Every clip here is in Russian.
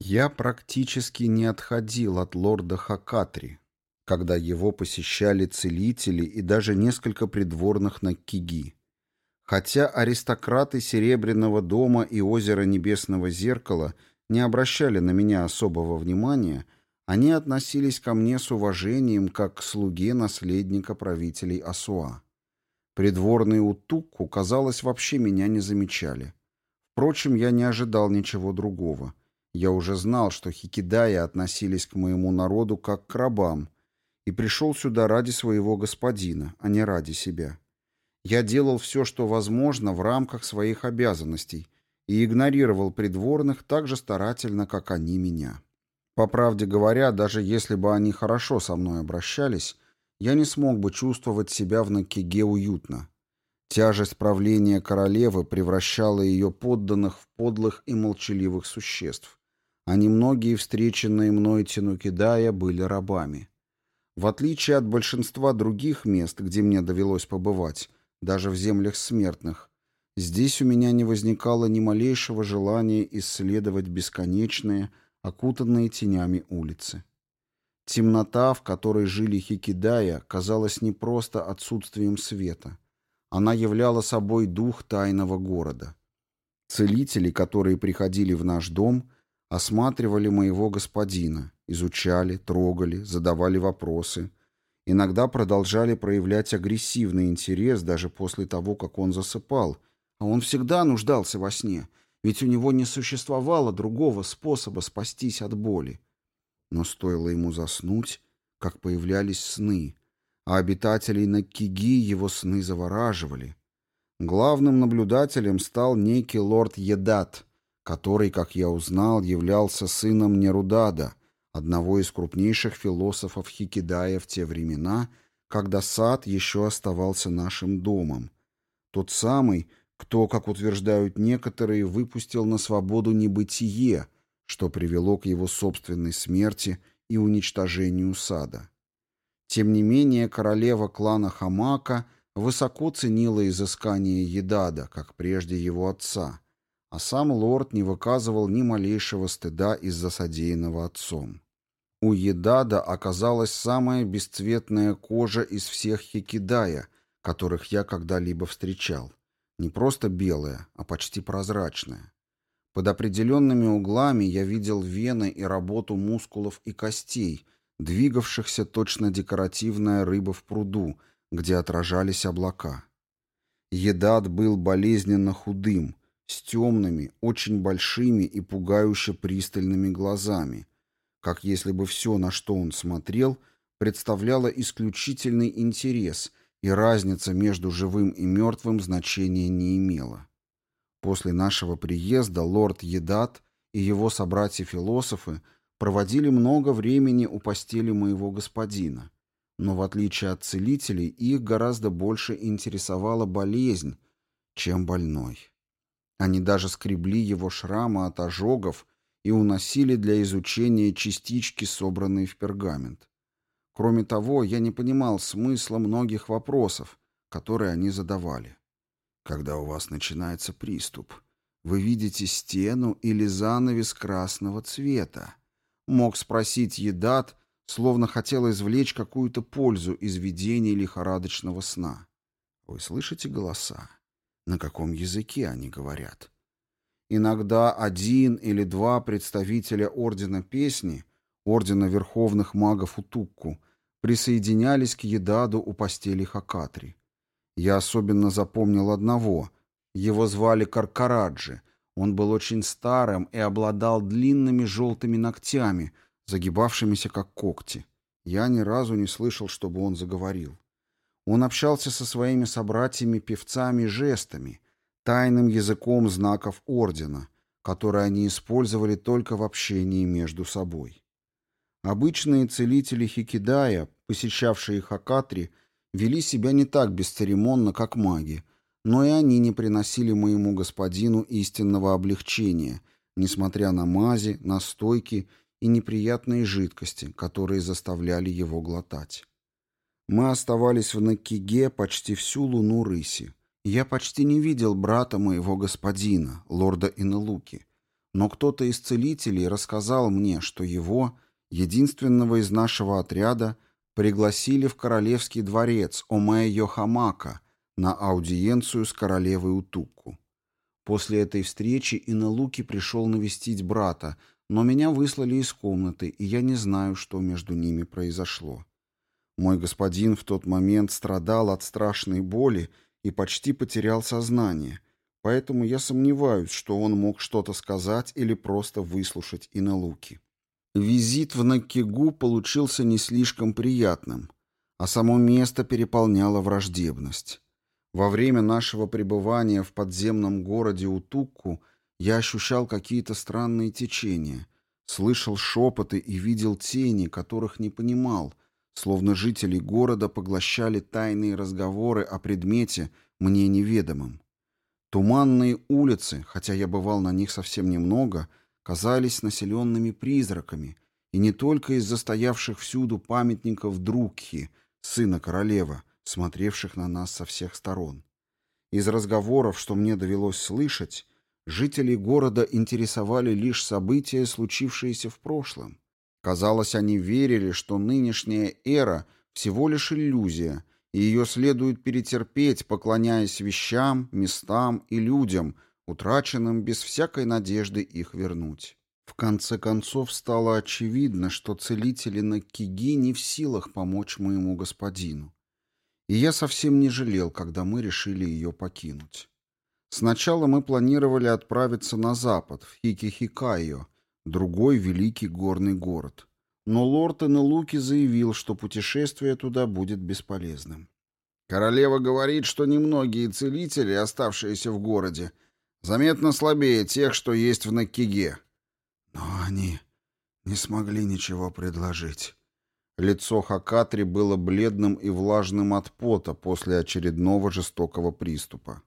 Я практически не отходил от лорда Хакатри, когда его посещали целители и даже несколько придворных на Киги. Хотя аристократы Серебряного дома и озера Небесного зеркала не обращали на меня особого внимания, они относились ко мне с уважением, как к слуге наследника правителей Асуа. Придворные Утукку, казалось, вообще меня не замечали. Впрочем, я не ожидал ничего другого. Я уже знал, что хикидаи относились к моему народу как к рабам, и пришел сюда ради своего господина, а не ради себя. Я делал все, что возможно, в рамках своих обязанностей и игнорировал придворных так же старательно, как они меня. По правде говоря, даже если бы они хорошо со мной обращались, я не смог бы чувствовать себя в Накиге уютно. Тяжесть правления королевы превращала ее подданных в подлых и молчаливых существ, а немногие встреченные мной Тинукидая были рабами. В отличие от большинства других мест, где мне довелось побывать, даже в землях смертных, здесь у меня не возникало ни малейшего желания исследовать бесконечные, окутанные тенями улицы. Темнота, в которой жили Хикидая, казалась не просто отсутствием света. Она являла собой дух тайного города. Целители, которые приходили в наш дом, осматривали моего господина, изучали, трогали, задавали вопросы. Иногда продолжали проявлять агрессивный интерес даже после того, как он засыпал, а он всегда нуждался во сне, ведь у него не существовало другого способа спастись от боли. Но стоило ему заснуть, как появлялись сны, а обитателей Накиги его сны завораживали. Главным наблюдателем стал некий лорд Едат, который, как я узнал, являлся сыном Нерудада, одного из крупнейших философов Хикидая в те времена, когда сад еще оставался нашим домом. Тот самый, кто, как утверждают некоторые, выпустил на свободу небытие — что привело к его собственной смерти и уничтожению сада. Тем не менее, королева клана Хамака высоко ценила изыскание Едада, как прежде его отца, а сам лорд не выказывал ни малейшего стыда из-за содеянного отцом. У Едада оказалась самая бесцветная кожа из всех хикидая, которых я когда-либо встречал. Не просто белая, а почти прозрачная. Под определенными углами я видел вены и работу мускулов и костей, двигавшихся точно декоративная рыба в пруду, где отражались облака. Едат был болезненно худым, с темными, очень большими и пугающе пристальными глазами, как если бы все, на что он смотрел, представляло исключительный интерес, и разница между живым и мертвым значения не имела. После нашего приезда лорд Едат и его собратья-философы проводили много времени у постели моего господина, но в отличие от целителей их гораздо больше интересовала болезнь, чем больной. Они даже скребли его шрамы от ожогов и уносили для изучения частички, собранные в пергамент. Кроме того, я не понимал смысла многих вопросов, которые они задавали. Когда у вас начинается приступ, вы видите стену или занавес красного цвета. Мог спросить Едат, словно хотел извлечь какую-то пользу из видения лихорадочного сна. Вы слышите голоса? На каком языке они говорят? Иногда один или два представителя Ордена Песни, Ордена Верховных Магов Утукку, присоединялись к Едаду у постели Хакатри. Я особенно запомнил одного. Его звали Каркараджи. Он был очень старым и обладал длинными желтыми ногтями, загибавшимися как когти. Я ни разу не слышал, чтобы он заговорил. Он общался со своими собратьями-певцами жестами, тайным языком знаков ордена, которые они использовали только в общении между собой. Обычные целители Хикидая, посещавшие Хакатри, вели себя не так бесцеремонно, как маги, но и они не приносили моему господину истинного облегчения, несмотря на мази, настойки и неприятные жидкости, которые заставляли его глотать. Мы оставались в Накиге почти всю луну рыси. Я почти не видел брата моего господина, лорда Инелуки. но кто-то из целителей рассказал мне, что его, единственного из нашего отряда, пригласили в королевский дворец Омея Йохамака на аудиенцию с королевой Утукку. После этой встречи Иналуки пришел навестить брата, но меня выслали из комнаты, и я не знаю, что между ними произошло. Мой господин в тот момент страдал от страшной боли и почти потерял сознание, поэтому я сомневаюсь, что он мог что-то сказать или просто выслушать Иналуки. Визит в Накигу получился не слишком приятным, а само место переполняло враждебность. Во время нашего пребывания в подземном городе Утукку я ощущал какие-то странные течения, слышал шепоты и видел тени, которых не понимал, словно жители города поглощали тайные разговоры о предмете, мне неведомом. Туманные улицы, хотя я бывал на них совсем немного, казались населенными призраками, и не только из застоявших всюду памятников Друкхи, сына королевы, смотревших на нас со всех сторон. Из разговоров, что мне довелось слышать, жители города интересовали лишь события, случившиеся в прошлом. Казалось, они верили, что нынешняя эра всего лишь иллюзия, и ее следует перетерпеть, поклоняясь вещам, местам и людям, утраченным без всякой надежды их вернуть. В конце концов стало очевидно, что целители на Киги не в силах помочь моему господину и я совсем не жалел, когда мы решили ее покинуть. Сначала мы планировали отправиться на запад, в Хикихикайо, другой великий горный город. Но лорд Энелуки заявил, что путешествие туда будет бесполезным. Королева говорит, что немногие целители, оставшиеся в городе, заметно слабее тех, что есть в Накиге. Но они не смогли ничего предложить. Лицо Хакатри было бледным и влажным от пота после очередного жестокого приступа.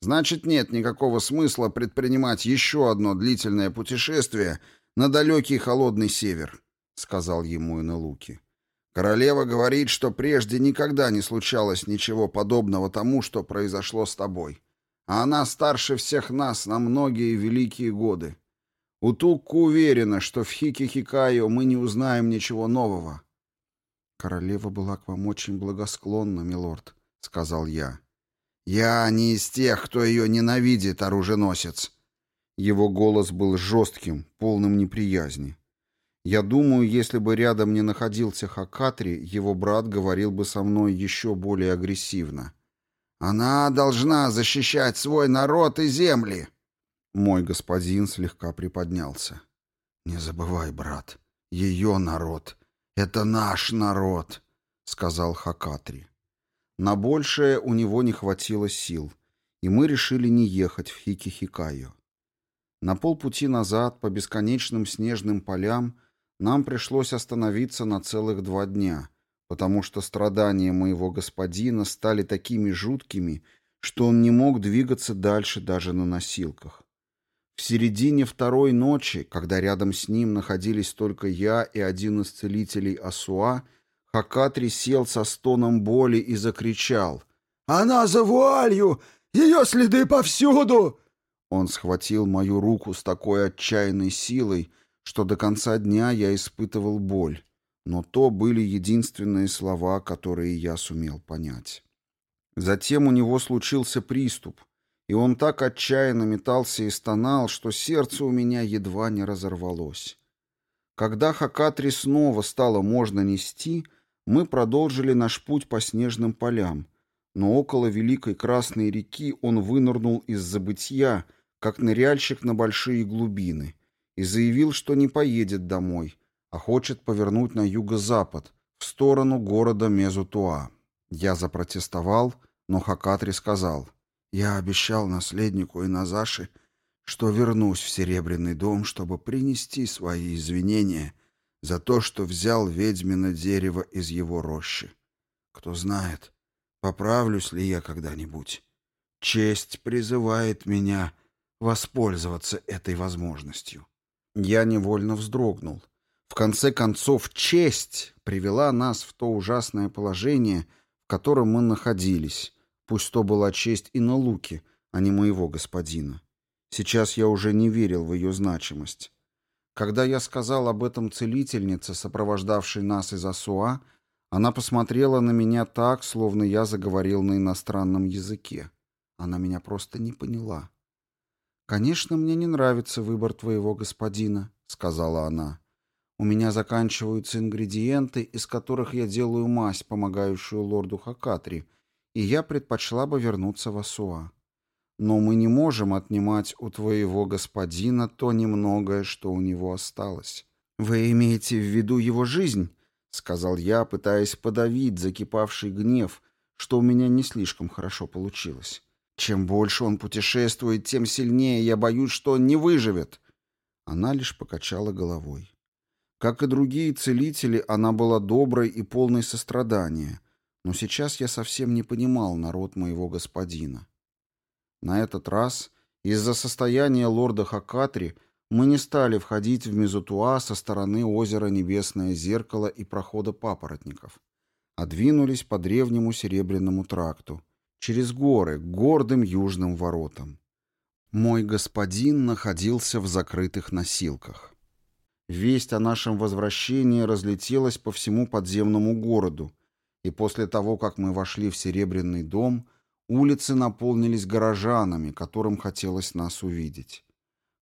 «Значит, нет никакого смысла предпринимать еще одно длительное путешествие на далекий холодный север», — сказал ему Инелуки. «Королева говорит, что прежде никогда не случалось ничего подобного тому, что произошло с тобой. А она старше всех нас на многие великие годы. Утукку уверена, что в Хикихикаю мы не узнаем ничего нового». «Королева была к вам очень благосклонна, милорд», — сказал я. «Я не из тех, кто ее ненавидит, оруженосец». Его голос был жестким, полным неприязни. Я думаю, если бы рядом не находился Хакатри, его брат говорил бы со мной еще более агрессивно. «Она должна защищать свой народ и земли!» Мой господин слегка приподнялся. «Не забывай, брат, ее народ «Это наш народ», — сказал Хакатри. На большее у него не хватило сил, и мы решили не ехать в Хикихикайо. На полпути назад по бесконечным снежным полям нам пришлось остановиться на целых два дня, потому что страдания моего господина стали такими жуткими, что он не мог двигаться дальше даже на носилках. В середине второй ночи, когда рядом с ним находились только я и один из целителей Асуа, Хакатри сел со стоном боли и закричал. «Она за вуалью! Ее следы повсюду!» Он схватил мою руку с такой отчаянной силой, что до конца дня я испытывал боль, но то были единственные слова, которые я сумел понять. Затем у него случился приступ, и он так отчаянно метался и стонал, что сердце у меня едва не разорвалось. Когда Хакатри снова стало можно нести, мы продолжили наш путь по снежным полям, но около Великой Красной реки он вынырнул из забытья, как ныряльщик на большие глубины, и заявил, что не поедет домой, а хочет повернуть на юго-запад, в сторону города Мезутуа. Я запротестовал, но Хакатри сказал — я обещал наследнику Иназаши, что вернусь в Серебряный дом, чтобы принести свои извинения за то, что взял ведьмино дерево из его рощи. Кто знает, поправлюсь ли я когда-нибудь. Честь призывает меня воспользоваться этой возможностью. Я невольно вздрогнул. В конце концов, честь привела нас в то ужасное положение, в котором мы находились, Пусть то была честь и на луке, а не моего господина. Сейчас я уже не верил в ее значимость. Когда я сказал об этом целительнице, сопровождавшей нас из Асуа, она посмотрела на меня так, словно я заговорил на иностранном языке. Она меня просто не поняла. «Конечно, мне не нравится выбор твоего господина», — сказала она. «У меня заканчиваются ингредиенты, из которых я делаю мазь, помогающую лорду Хакатри, и я предпочла бы вернуться в Асуа. Но мы не можем отнимать у твоего господина то немногое, что у него осталось. Вы имеете в виду его жизнь?» — сказал я, пытаясь подавить закипавший гнев, что у меня не слишком хорошо получилось. «Чем больше он путешествует, тем сильнее я боюсь, что он не выживет». Она лишь покачала головой. Как и другие целители, она была доброй и полной сострадания, но сейчас я совсем не понимал народ моего господина. На этот раз, из-за состояния лорда Хакатри, мы не стали входить в Мезутуа со стороны озера Небесное Зеркало и прохода папоротников, а двинулись по древнему Серебряному тракту, через горы, к гордым южным воротам. Мой господин находился в закрытых носилках. Весть о нашем возвращении разлетелась по всему подземному городу, и после того, как мы вошли в Серебряный дом, улицы наполнились горожанами, которым хотелось нас увидеть.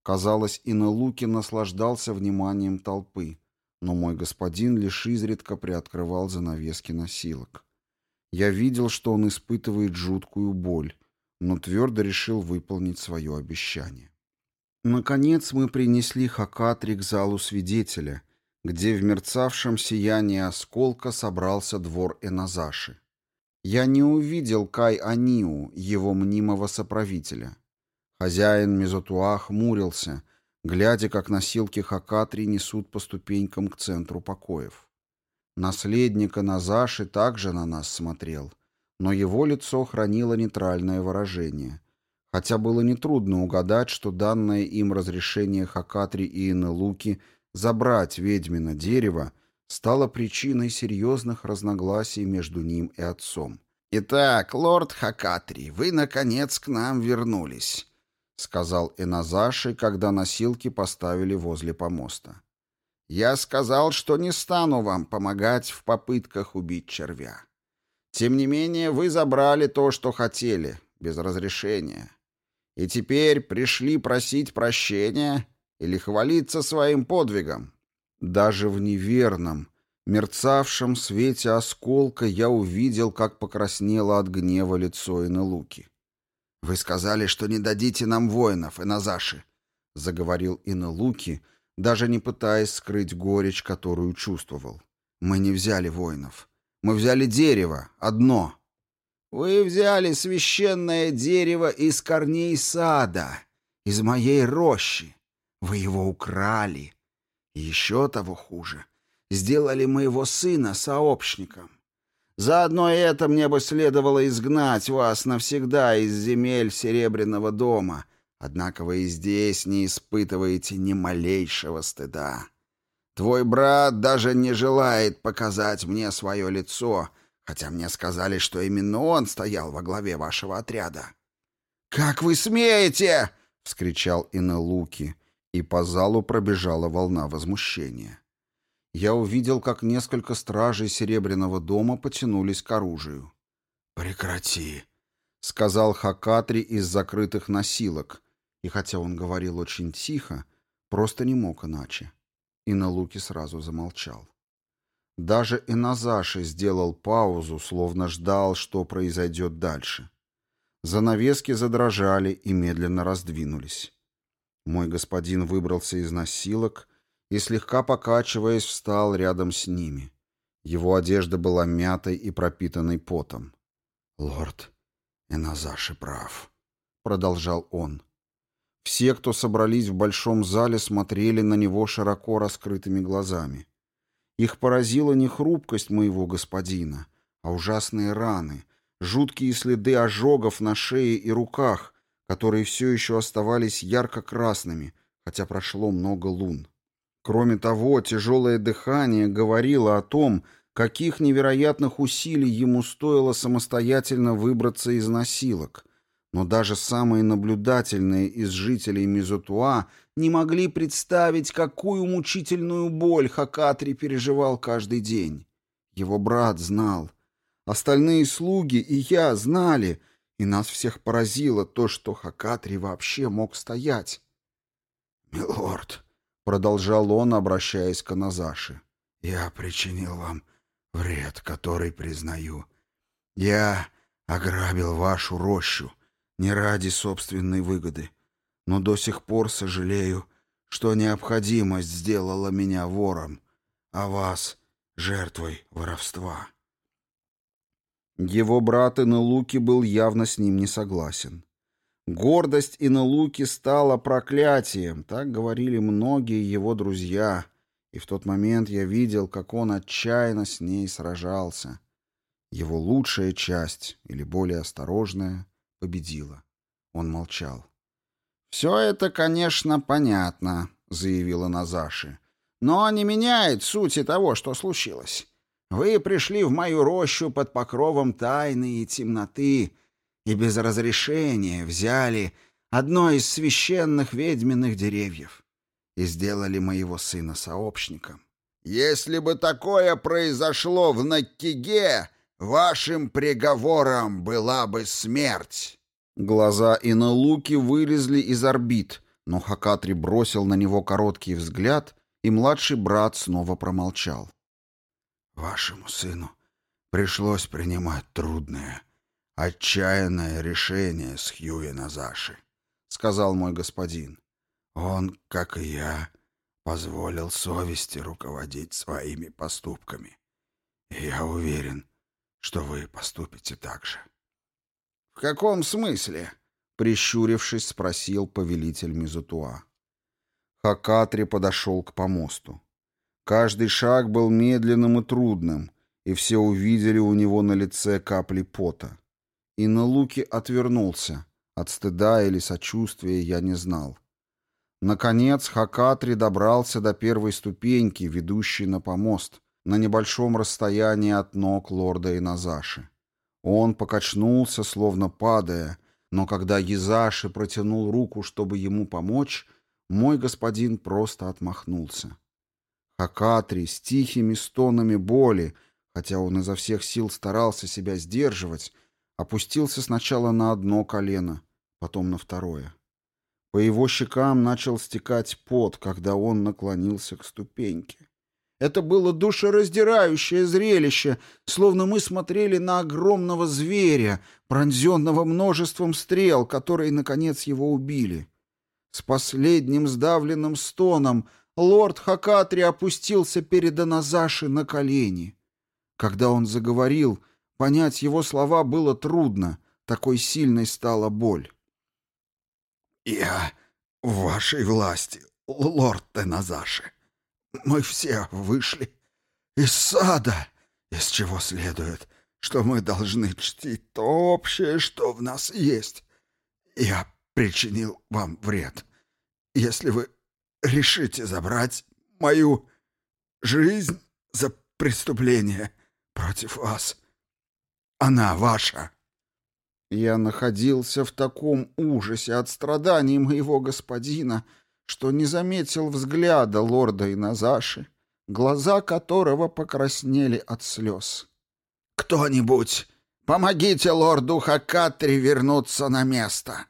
Казалось, Инелуки наслаждался вниманием толпы, но мой господин лишь изредка приоткрывал занавески носилок. Я видел, что он испытывает жуткую боль, но твердо решил выполнить свое обещание. Наконец мы принесли Хакатри к залу свидетеля, где в мерцавшем сиянии осколка собрался двор Эназаши. Я не увидел Кай-Аниу, его мнимого соправителя. Хозяин Мезотуа хмурился, глядя, как носилки Хакатри несут по ступенькам к центру покоев. Наследник Назаши также на нас смотрел, но его лицо хранило нейтральное выражение, хотя было нетрудно угадать, что данное им разрешение Хакатри и Инелуки забрать ведьмино дерево стало причиной серьезных разногласий между ним и отцом. «Итак, лорд Хакатри, вы, наконец, к нам вернулись. — сказал Эназаши, когда носилки поставили возле помоста. «Я сказал, что не стану вам помогать в попытках убить червя. Тем не менее, вы забрали то, что хотели, без разрешения. И теперь пришли просить прощения или хвалиться своим подвигом. Даже в неверном, мерцавшем свете осколка я увидел, как покраснело от гнева лицо Инелуки. «Вы сказали, что не дадите нам воинов, Иназаши», — заговорил Инелуки, даже не пытаясь скрыть горечь, которую чувствовал. «Мы не взяли воинов. Мы взяли дерево, одно». «Вы взяли священное дерево из корней сада, из моей рощи. Вы его украли. Еще того хуже. Сделали моего сына сообщником. Заодно и это мне бы следовало изгнать вас навсегда из земель Серебряного дома. Однако вы и здесь не испытываете ни малейшего стыда. Твой брат даже не желает показать мне свое лицо, хотя мне сказали, что именно он стоял во главе вашего отряда. «Как вы смеете!» — вскричал Инелуки, и по залу пробежала волна возмущения я увидел, как несколько стражей Серебряного дома потянулись к оружию. «Прекрати», — сказал Хакатри из закрытых носилок, и хотя он говорил очень тихо, просто не мог иначе. И на луке сразу замолчал. Даже Иназаши сделал паузу, словно ждал, что произойдет дальше. Занавески задрожали и медленно раздвинулись. Мой господин выбрался из носилок и, слегка покачиваясь, встал рядом с ними. Его одежда была мятой и пропитанной потом. «Лорд Эназаши прав», — продолжал он. Все, кто собрались в большом зале, смотрели на него широко раскрытыми глазами. Их поразила не хрупкость моего господина, а ужасные раны, жуткие следы ожогов на шее и руках, которые все еще оставались ярко-красными, хотя прошло много лун. Кроме того, тяжелое дыхание говорило о том, каких невероятных усилий ему стоило самостоятельно выбраться из носилок, но даже самые наблюдательные из жителей Мизутуа не могли представить, какую мучительную боль Хакатри переживал каждый день. Его брат знал. Остальные слуги и я знали, и нас всех поразило то, что Хакатри вообще мог стоять. «Милорд», — продолжал он, обращаясь к Аназаши, — «я причинил вам вред, который признаю. Я ограбил вашу рощу, не ради собственной выгоды, но до сих пор сожалею, что необходимость сделала меня вором, а вас — жертвой воровства». Его брат Инелуки был явно с ним не согласен. Гордость Инелуки стала проклятием, так говорили многие его друзья, и в тот момент я видел, как он отчаянно с ней сражался. Его лучшая часть, или более осторожная, победила. Он молчал. «Все это, конечно, понятно», — заявила Назаши. «Но не меняет сути того, что случилось. Вы пришли в мою рощу под покровом тайны и темноты и без разрешения взяли одно из священных ведьминых деревьев и сделали моего сына сообщником. Если бы такое произошло в Наккиге, Вашим приговором была бы смерть. Глаза Иналуки вылезли из орбит, но Хакатри бросил на него короткий взгляд, и младший брат снова промолчал. Вашему сыну пришлось принимать трудное, отчаянное решение с Хьюи Назаши, сказал мой господин. Он, как и я, позволил совести руководить своими поступками. И я уверен, что вы поступите так же. «В каком смысле?» — прищурившись, спросил повелитель Мизутуа. Хакатри подошел к помосту. Каждый шаг был медленным и трудным, и все увидели у него на лице капли пота. И на луке отвернулся. От стыда или сочувствия я не знал. Наконец Хакатри добрался до первой ступеньки, ведущей на помост, на небольшом расстоянии от ног лорда Иназаши. Он покачнулся, словно падая, но когда Язаши протянул руку, чтобы ему помочь, мой господин просто отмахнулся. Хакатри с тихими стонами боли, хотя он изо всех сил старался себя сдерживать, опустился сначала на одно колено, потом на второе. По его щекам начал стекать пот, когда он наклонился к ступеньке. Это было душераздирающее зрелище, словно мы смотрели на огромного зверя, пронзенного множеством стрел, которые, наконец, его убили. С последним сдавленным стоном лорд Хакатри опустился перед Аназаши на колени. Когда он заговорил, понять его слова было трудно, такой сильной стала боль. «Я в вашей власти, лорд Теназаши», мы все вышли из сада, из чего следует, что мы должны чтить то общее, что в нас есть. Я причинил вам вред. Если вы решите забрать мою жизнь за преступление против вас, она ваша. Я находился в таком ужасе от страданий моего господина, что не заметил взгляда лорда Иназаши, глаза которого покраснели от слез. «Кто-нибудь, помогите лорду Хакатри вернуться на место!»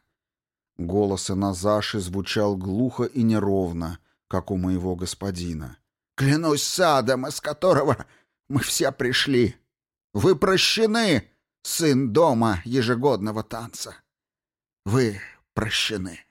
Голос Иназаши звучал глухо и неровно, как у моего господина. «Клянусь садом, из которого мы все пришли! Вы прощены, сын дома ежегодного танца! Вы прощены!»